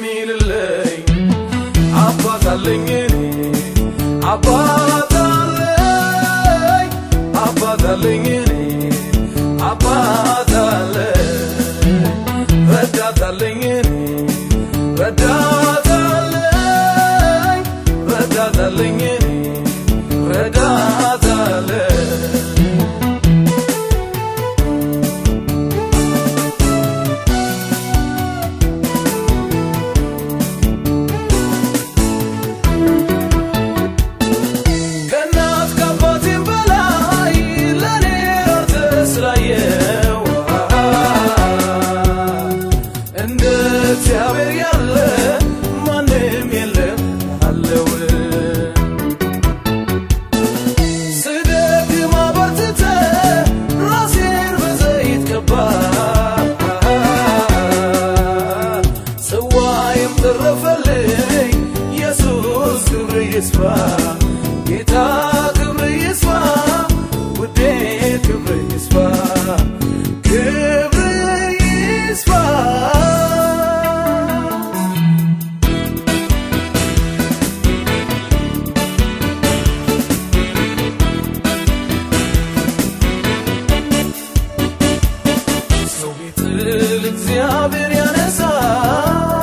mirlay apa dalengeni apa dalay apa dalengeni ጌታ ክብር ይስፋ ውዴ ክብር ይስፋ ክብር ይስፋ ሰው ቤት እግዚአብሔር ያነሳል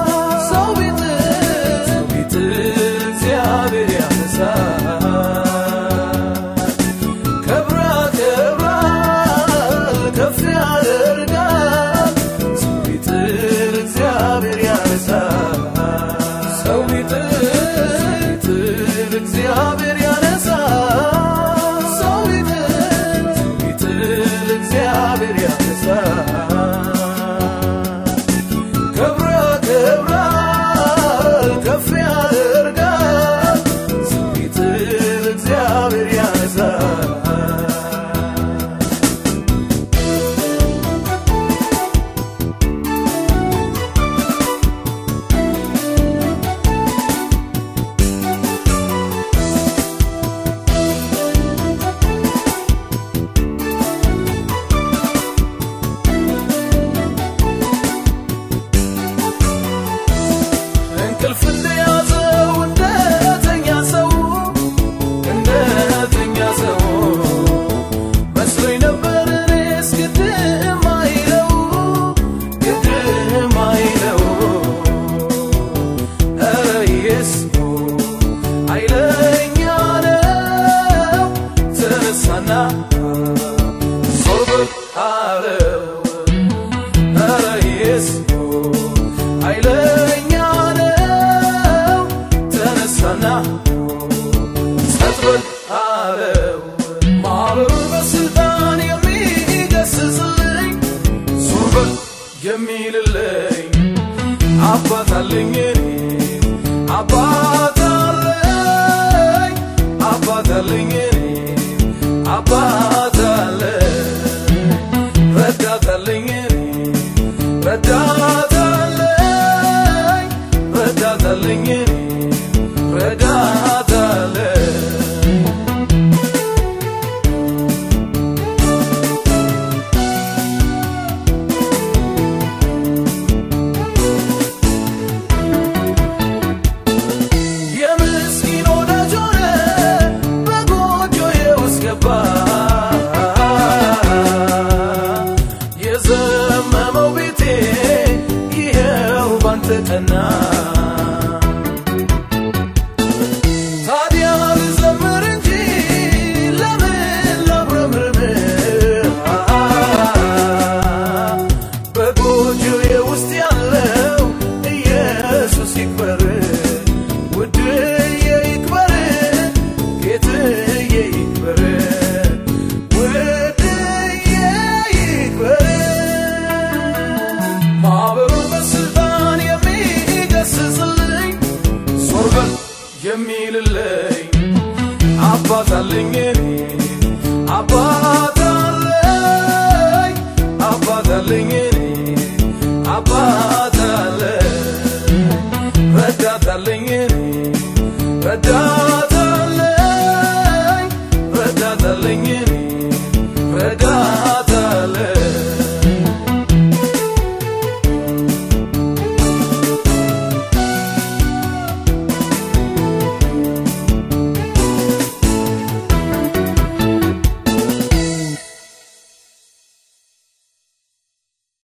የሚልልኝ አባት አለኝ አባት አለኝ አባት አለኝ አባት አለኝ ረዳት አለኝ ረዳት አለኝ ረዳት አለኝ የሚልልኝ አባት አለኝ አባት